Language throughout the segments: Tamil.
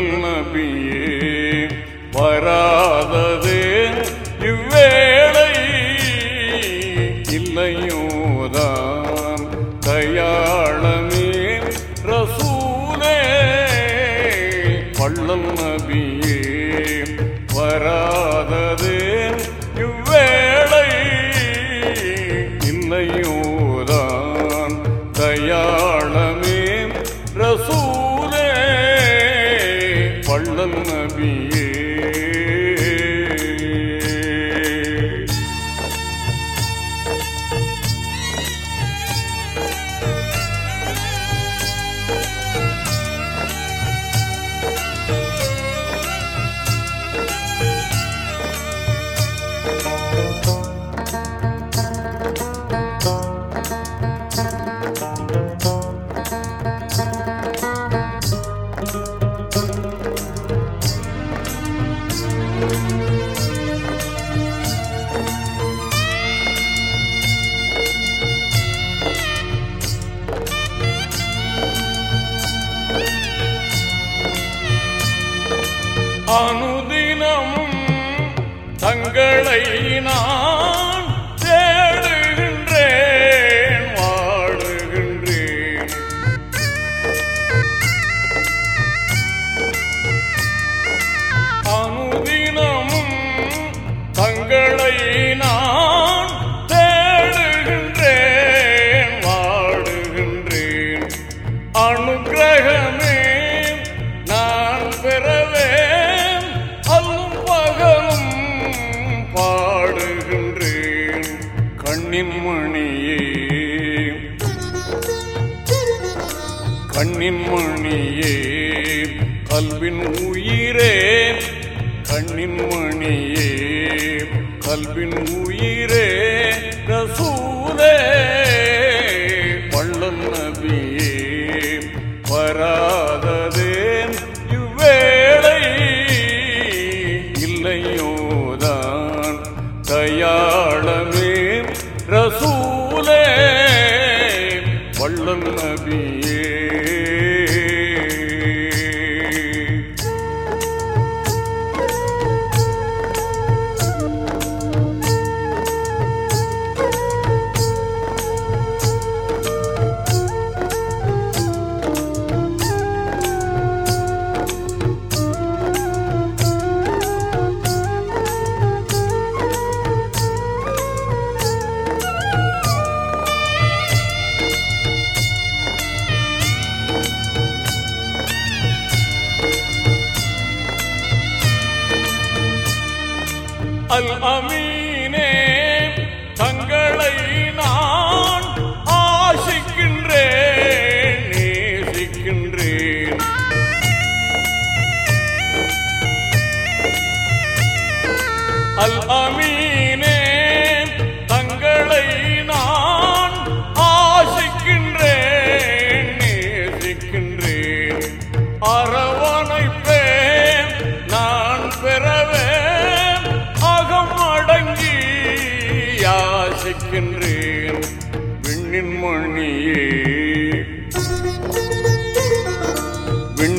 நபியே வராதது இவ்வேளை. இல்லையோதான் தயாளமே ரசூலே. பள்ளல் நபியே வராதது இவ்வேளை. இல்லையோதான் தயாளமே அனுதினமும் தங்களை நான் தேடுகின்றேன் வாடுகின்றேன். அனுதினமும் தங்களை கண்ணின்மணியே. கண்ணின்மணியே. கல்வின் உயிரே கண்ணின்மணியே. கல்வின் உயிர் ரசூலே வள்ளல் நபியே அல் அமீனே தங்களை நான் ஆசிக்கின்றேன் நேசிக்கின்றேன். அல் அமீனே தங்களை நான் ஆசிக்கின்றேன் நேசிக்கின்றேன். அரவணைப்பேன்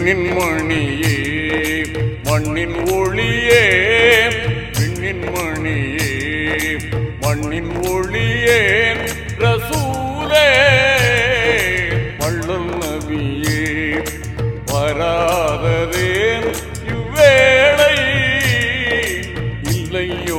விண்ணின் மணியே மண்ணின் ஒளியே விண்ணின் மணியே மண்ணின் ஒளியே ரசூலே வள்ளல் நபியே வராததேன் இவ்வேளை இல்லையோ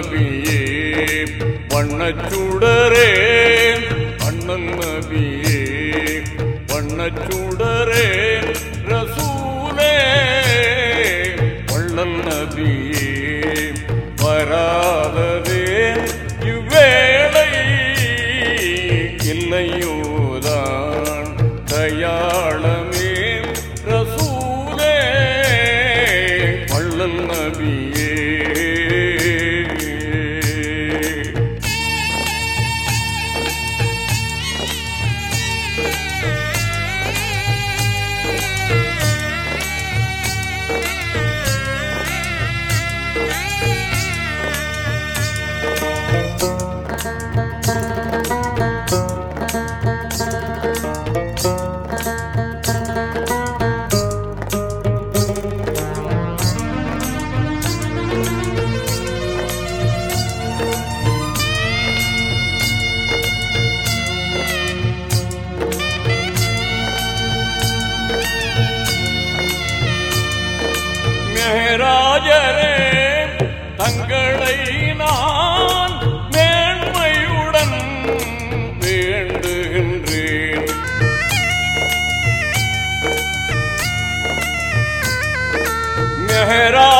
நபியே வண்ணச்சுடரே அண்ணன் நபியே வண்ணச்சுடரே ரசூலே வள்ளல் நபியே வராததே இவ்வேளை. இல்லையோ மேராஜரே தங்களை நான் மேன்மையுடன் வேண்டுகின்றேன். மெஹராஜரே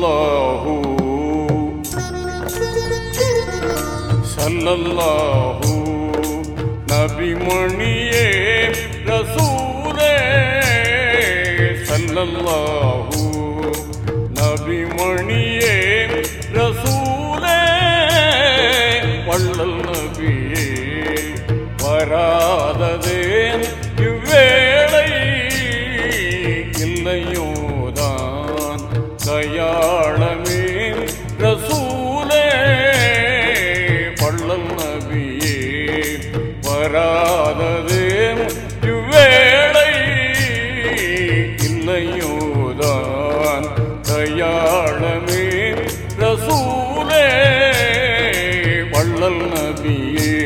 sallallahu sallallahu nabi maniye rasule sallallahu nabi maniye தயாளமே ரசூலே வள்ளல் நபியே வராததே இவ்வேளை இல்லையோதான். தயாளமே ரசூலே வள்ளல் நபியே